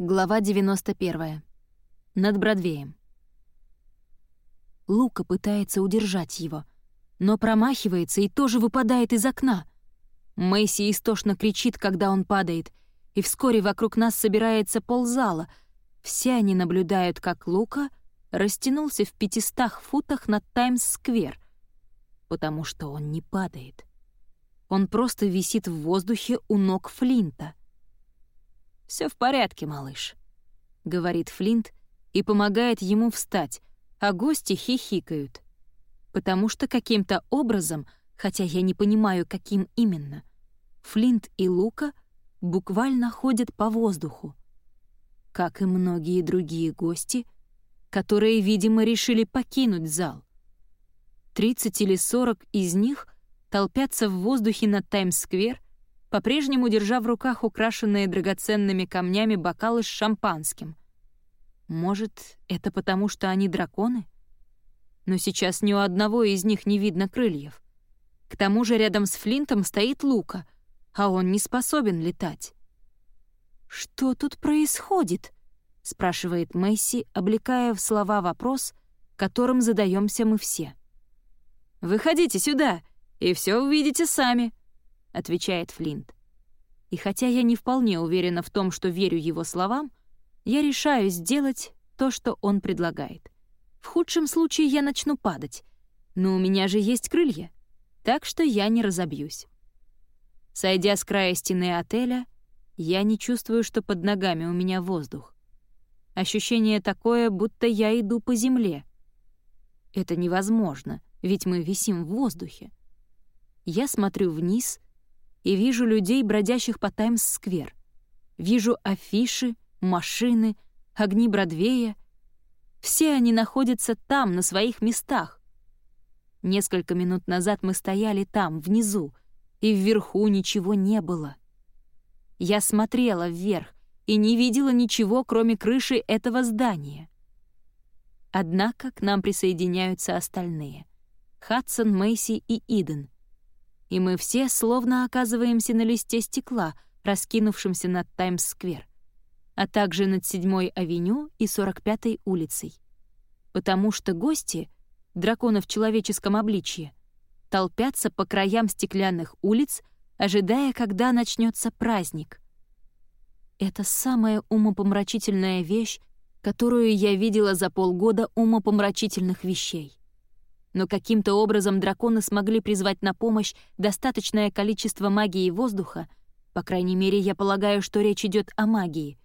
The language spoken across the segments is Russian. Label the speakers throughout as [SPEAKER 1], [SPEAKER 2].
[SPEAKER 1] Глава 91. Над Бродвеем. Лука пытается удержать его, но промахивается и тоже выпадает из окна. Мэйси истошно кричит, когда он падает, и вскоре вокруг нас собирается ползала. Все они наблюдают, как Лука растянулся в пятистах футах над Таймс-сквер, потому что он не падает. Он просто висит в воздухе у ног Флинта. Все в порядке, малыш», — говорит Флинт и помогает ему встать, а гости хихикают. Потому что каким-то образом, хотя я не понимаю, каким именно, Флинт и Лука буквально ходят по воздуху. Как и многие другие гости, которые, видимо, решили покинуть зал. 30 или 40 из них толпятся в воздухе над Таймс-сквер по-прежнему держа в руках украшенные драгоценными камнями бокалы с шампанским. Может, это потому, что они драконы? Но сейчас ни у одного из них не видно крыльев. К тому же рядом с Флинтом стоит Лука, а он не способен летать. «Что тут происходит?» — спрашивает Мэйси, облекая в слова вопрос, которым задаемся мы все. «Выходите сюда, и все увидите сами», — отвечает Флинт. И хотя я не вполне уверена в том, что верю его словам, я решаю сделать то, что он предлагает. В худшем случае я начну падать, но у меня же есть крылья, так что я не разобьюсь. Сойдя с края стены отеля, я не чувствую, что под ногами у меня воздух. Ощущение такое, будто я иду по земле. Это невозможно, ведь мы висим в воздухе. Я смотрю вниз и вижу людей, бродящих по Таймс-сквер. Вижу афиши, машины, огни Бродвея. Все они находятся там, на своих местах. Несколько минут назад мы стояли там, внизу, и вверху ничего не было. Я смотрела вверх и не видела ничего, кроме крыши этого здания. Однако к нам присоединяются остальные — Хадсон, Мэйси и Иден — и мы все словно оказываемся на листе стекла, раскинувшемся над Таймс-сквер, а также над 7-й авеню и 45-й улицей. Потому что гости, драконы в человеческом обличье, толпятся по краям стеклянных улиц, ожидая, когда начнется праздник. Это самая умопомрачительная вещь, которую я видела за полгода умопомрачительных вещей но каким-то образом драконы смогли призвать на помощь достаточное количество магии воздуха, по крайней мере, я полагаю, что речь идет о магии,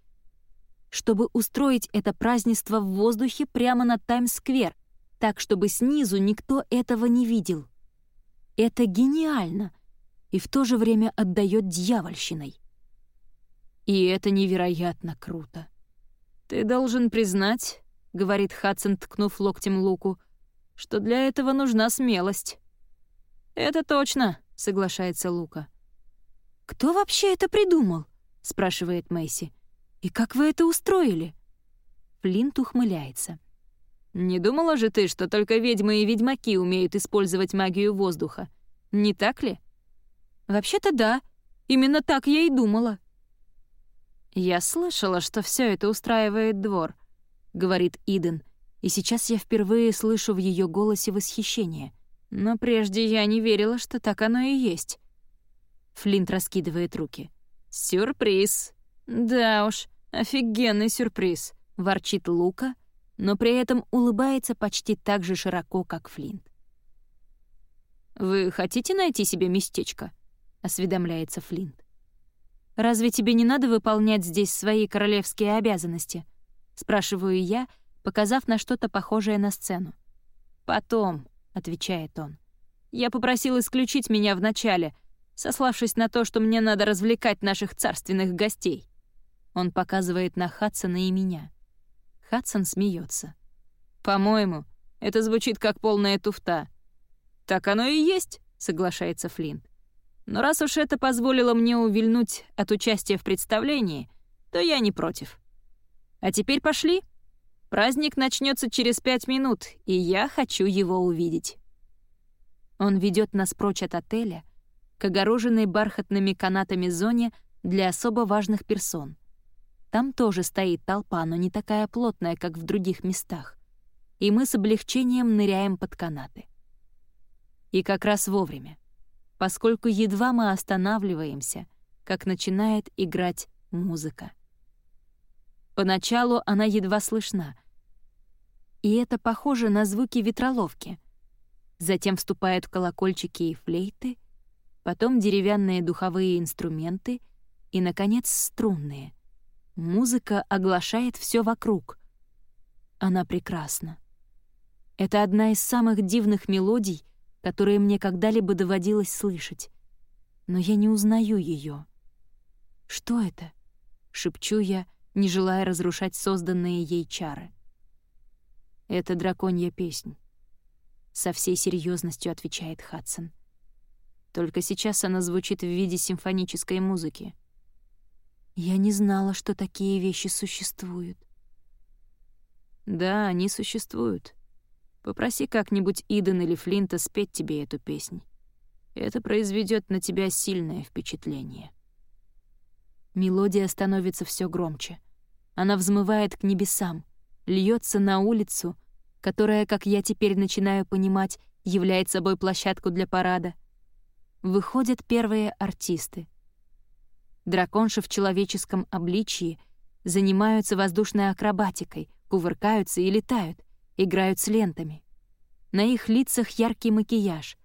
[SPEAKER 1] чтобы устроить это празднество в воздухе прямо над Таймс-сквер, так, чтобы снизу никто этого не видел. Это гениально и в то же время отдает дьявольщиной. И это невероятно круто. «Ты должен признать», — говорит Хадсон, ткнув локтем Луку, — что для этого нужна смелость». «Это точно», — соглашается Лука. «Кто вообще это придумал?» — спрашивает Мэйси. «И как вы это устроили?» Флинт ухмыляется. «Не думала же ты, что только ведьмы и ведьмаки умеют использовать магию воздуха? Не так ли?» «Вообще-то да. Именно так я и думала». «Я слышала, что все это устраивает двор», — говорит Иден, — и сейчас я впервые слышу в ее голосе восхищение. Но прежде я не верила, что так оно и есть. Флинт раскидывает руки. «Сюрприз!» «Да уж, офигенный сюрприз!» — ворчит Лука, но при этом улыбается почти так же широко, как Флинт. «Вы хотите найти себе местечко?» — осведомляется Флинт. «Разве тебе не надо выполнять здесь свои королевские обязанности?» — спрашиваю я — показав на что-то похожее на сцену. «Потом», — отвечает он. «Я попросил исключить меня вначале, сославшись на то, что мне надо развлекать наших царственных гостей». Он показывает на Хадсона и меня. Хадсон смеется. «По-моему, это звучит как полная туфта». «Так оно и есть», — соглашается Флинт. «Но раз уж это позволило мне увильнуть от участия в представлении, то я не против. А теперь пошли». Праздник начнется через пять минут, и я хочу его увидеть. Он ведет нас прочь от отеля, к огороженной бархатными канатами зоне для особо важных персон. Там тоже стоит толпа, но не такая плотная, как в других местах. И мы с облегчением ныряем под канаты. И как раз вовремя, поскольку едва мы останавливаемся, как начинает играть музыка. Поначалу она едва слышна, и это похоже на звуки ветроловки. Затем вступают колокольчики и флейты, потом деревянные духовые инструменты и, наконец, струнные. Музыка оглашает все вокруг. Она прекрасна. Это одна из самых дивных мелодий, которые мне когда-либо доводилось слышать. Но я не узнаю ее. «Что это?» — шепчу я, не желая разрушать созданные ей чары. «Это драконья песнь», — со всей серьезностью отвечает Хадсон. «Только сейчас она звучит в виде симфонической музыки». Я не знала, что такие вещи существуют. Да, они существуют. Попроси как-нибудь Иден или Флинта спеть тебе эту песнь. Это произведет на тебя сильное впечатление. Мелодия становится все громче. Она взмывает к небесам, льется на улицу, которая, как я теперь начинаю понимать, является собой площадку для парада. Выходят первые артисты. Драконши в человеческом обличии занимаются воздушной акробатикой, кувыркаются и летают, играют с лентами. На их лицах яркий макияж.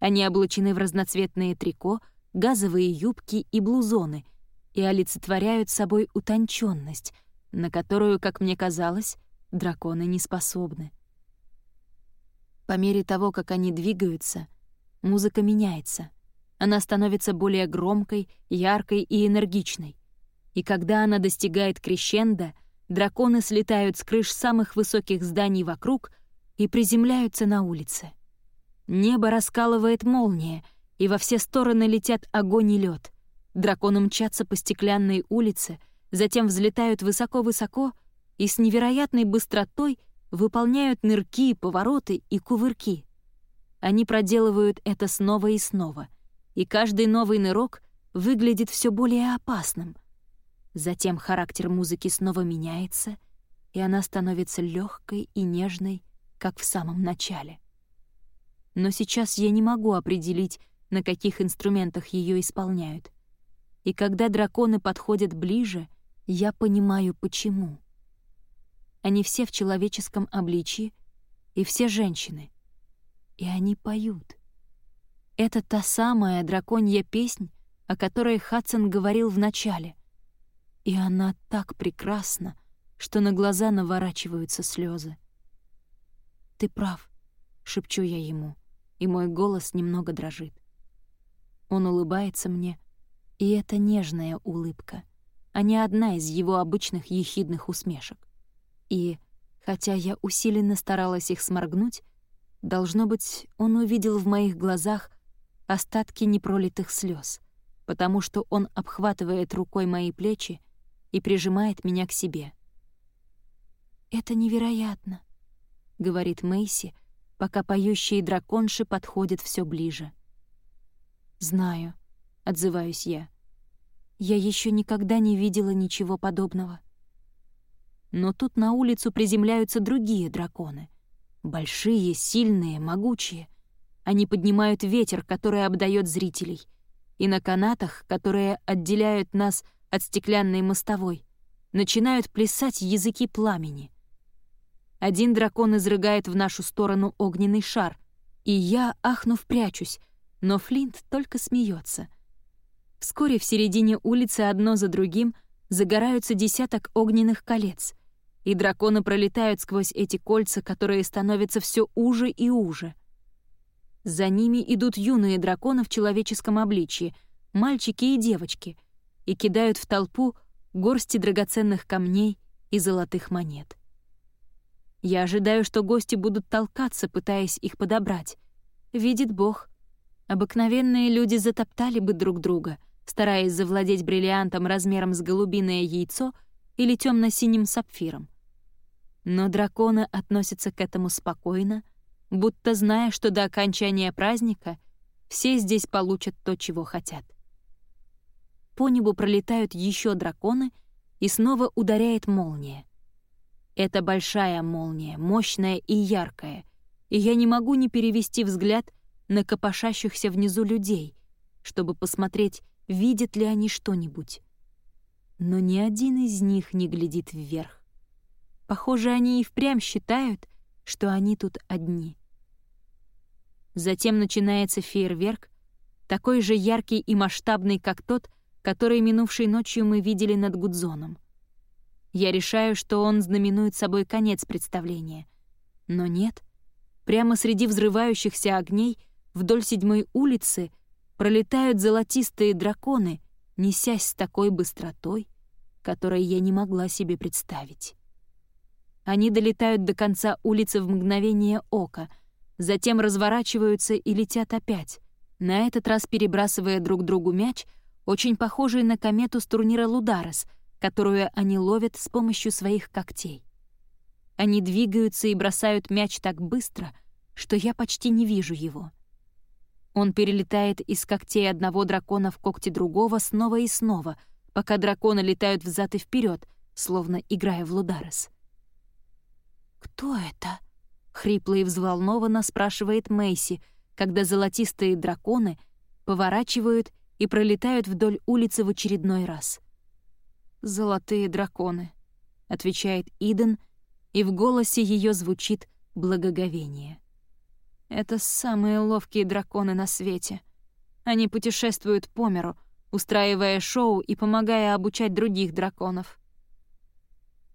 [SPEAKER 1] Они облачены в разноцветные трико, газовые юбки и блузоны — и олицетворяют собой утонченность, на которую, как мне казалось, драконы не способны. По мере того, как они двигаются, музыка меняется. Она становится более громкой, яркой и энергичной. И когда она достигает крещенда, драконы слетают с крыш самых высоких зданий вокруг и приземляются на улице. Небо раскалывает молния, и во все стороны летят огонь и лед. Драконы мчатся по стеклянной улице, затем взлетают высоко-высоко и с невероятной быстротой выполняют нырки, повороты и кувырки. Они проделывают это снова и снова, и каждый новый нырок выглядит все более опасным. Затем характер музыки снова меняется, и она становится легкой и нежной, как в самом начале. Но сейчас я не могу определить, на каких инструментах ее исполняют. И когда драконы подходят ближе, я понимаю, почему. Они все в человеческом обличии, и все женщины. И они поют. Это та самая драконья песнь, о которой Хадсон говорил в начале. И она так прекрасна, что на глаза наворачиваются слезы. «Ты прав», — шепчу я ему, и мой голос немного дрожит. Он улыбается мне, и это нежная улыбка, а не одна из его обычных ехидных усмешек. И, хотя я усиленно старалась их сморгнуть, должно быть, он увидел в моих глазах остатки непролитых слез, потому что он обхватывает рукой мои плечи и прижимает меня к себе. «Это невероятно», — говорит Мэйси, пока поющие драконши подходят все ближе. «Знаю», отзываюсь я. Я еще никогда не видела ничего подобного. Но тут на улицу приземляются другие драконы. Большие, сильные, могучие. Они поднимают ветер, который обдает зрителей. И на канатах, которые отделяют нас от стеклянной мостовой, начинают плясать языки пламени. Один дракон изрыгает в нашу сторону огненный шар, и я, ахнув, прячусь, но Флинт только смеется — Вскоре в середине улицы одно за другим загораются десяток огненных колец, и драконы пролетают сквозь эти кольца, которые становятся все уже и уже. За ними идут юные драконы в человеческом обличье, мальчики и девочки, и кидают в толпу горсти драгоценных камней и золотых монет. Я ожидаю, что гости будут толкаться, пытаясь их подобрать. Видит Бог. Обыкновенные люди затоптали бы друг друга — стараясь завладеть бриллиантом размером с голубиное яйцо или темно синим сапфиром. Но драконы относятся к этому спокойно, будто зная, что до окончания праздника все здесь получат то, чего хотят. По небу пролетают еще драконы, и снова ударяет молния. Это большая молния, мощная и яркая, и я не могу не перевести взгляд на копошащихся внизу людей, чтобы посмотреть, видят ли они что-нибудь. Но ни один из них не глядит вверх. Похоже, они и впрямь считают, что они тут одни. Затем начинается фейерверк, такой же яркий и масштабный, как тот, который минувшей ночью мы видели над Гудзоном. Я решаю, что он знаменует собой конец представления. Но нет. Прямо среди взрывающихся огней вдоль седьмой улицы пролетают золотистые драконы, несясь с такой быстротой, которой я не могла себе представить. Они долетают до конца улицы в мгновение ока, затем разворачиваются и летят опять, на этот раз перебрасывая друг другу мяч, очень похожий на комету с турнира «Лударес», которую они ловят с помощью своих когтей. Они двигаются и бросают мяч так быстро, что я почти не вижу его. Он перелетает из когтей одного дракона в когти другого снова и снова, пока драконы летают взад и вперед, словно играя в Лударес. «Кто это?» — хрипло и взволнованно спрашивает Мэйси, когда золотистые драконы поворачивают и пролетают вдоль улицы в очередной раз — «Золотые драконы», — отвечает Иден, и в голосе ее звучит благоговение. «Это самые ловкие драконы на свете. Они путешествуют по миру, устраивая шоу и помогая обучать других драконов».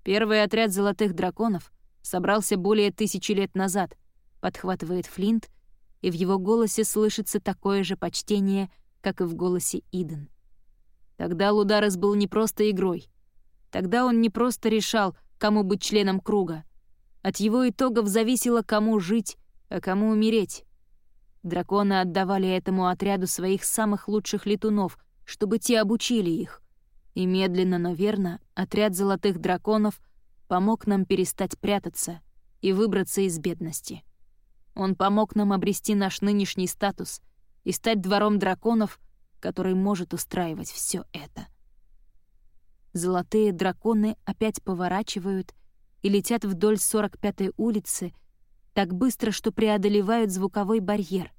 [SPEAKER 1] Первый отряд золотых драконов собрался более тысячи лет назад, подхватывает Флинт, и в его голосе слышится такое же почтение, как и в голосе Иден. Тогда Лударес был не просто игрой. Тогда он не просто решал, кому быть членом круга. От его итогов зависело, кому жить, а кому умереть. Драконы отдавали этому отряду своих самых лучших летунов, чтобы те обучили их. И медленно, но верно, отряд золотых драконов помог нам перестать прятаться и выбраться из бедности. Он помог нам обрести наш нынешний статус и стать двором драконов — который может устраивать все это. Золотые драконы опять поворачивают и летят вдоль 45-й улицы так быстро, что преодолевают звуковой барьер.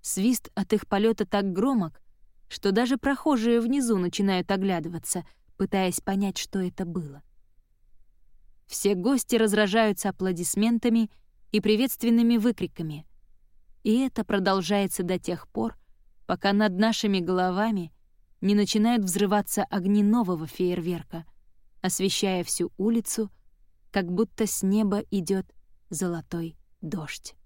[SPEAKER 1] Свист от их полета так громок, что даже прохожие внизу начинают оглядываться, пытаясь понять, что это было. Все гости разражаются аплодисментами и приветственными выкриками. И это продолжается до тех пор, пока над нашими головами не начинают взрываться огни нового фейерверка, освещая всю улицу, как будто с неба идет золотой дождь.